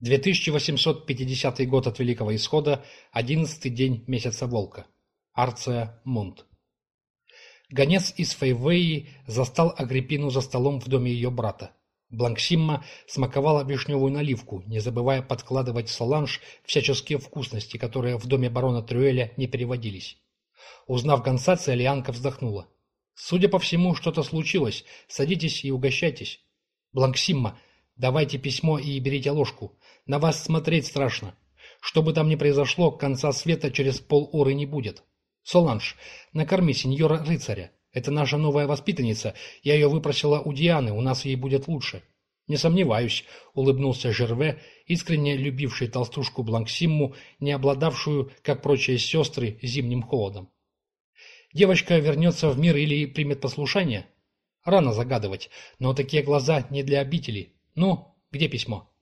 2850 год от Великого Исхода, одиннадцатый день месяца Волка. Арция Мунт. Гонец из Фейвеи застал Агриппину за столом в доме ее брата. Бланксимма смаковала вишневую наливку, не забывая подкладывать в соланж всяческие вкусности, которые в доме барона Трюэля не переводились. Узнав гонца, Циолианка вздохнула. «Судя по всему, что-то случилось. Садитесь и угощайтесь». «Бланксимма, давайте письмо и берите ложку. На вас смотреть страшно. Что бы там ни произошло, конца света через полуры не будет. Соланж, накорми сеньора рыцаря. Это наша новая воспитанница. Я ее выпросила у Дианы, у нас ей будет лучше. Не сомневаюсь, улыбнулся Жерве, искренне любивший толстушку Бланксимму, не обладавшую, как прочие сестры, зимним холодом. Девочка вернется в мир или примет послушание? Рано загадывать, но такие глаза не для обители. Ну, где письмо?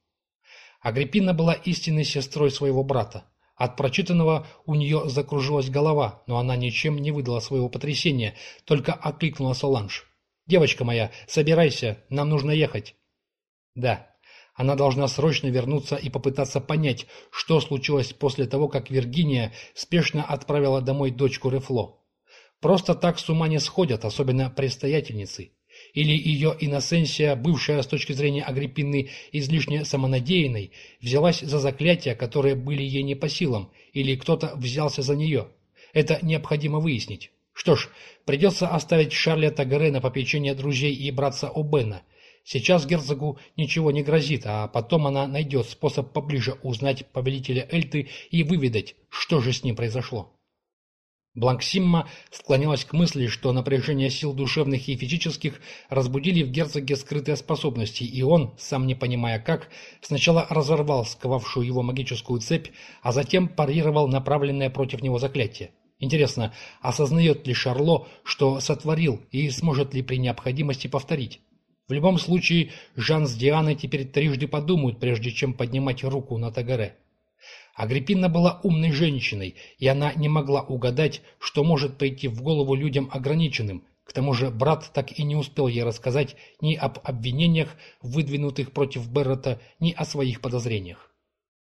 Агриппина была истинной сестрой своего брата. От прочитанного у нее закружилась голова, но она ничем не выдала своего потрясения, только окликнула Соланж. «Девочка моя, собирайся, нам нужно ехать». «Да». Она должна срочно вернуться и попытаться понять, что случилось после того, как Виргиния спешно отправила домой дочку Рефло. Просто так с ума не сходят, особенно предстоятельницы. Или ее иносенсия, бывшая с точки зрения Агриппины излишне самонадеянной, взялась за заклятия, которые были ей не по силам, или кто-то взялся за нее. Это необходимо выяснить. Что ж, придется оставить Шарля Тагаре на попечение друзей и братца Обена. Сейчас герцогу ничего не грозит, а потом она найдет способ поближе узнать повелителя Эльты и выведать, что же с ним произошло. Бланксимма склонялась к мысли, что напряжение сил душевных и физических разбудили в герцоге скрытые способности, и он, сам не понимая как, сначала разорвал сковавшую его магическую цепь, а затем парировал направленное против него заклятие. Интересно, осознает ли Шарло, что сотворил, и сможет ли при необходимости повторить? В любом случае, Жан с Дианой теперь трижды подумают, прежде чем поднимать руку на Тагаре. Агриппина была умной женщиной, и она не могла угадать, что может прийти в голову людям ограниченным. К тому же брат так и не успел ей рассказать ни об обвинениях, выдвинутых против Беррета, ни о своих подозрениях.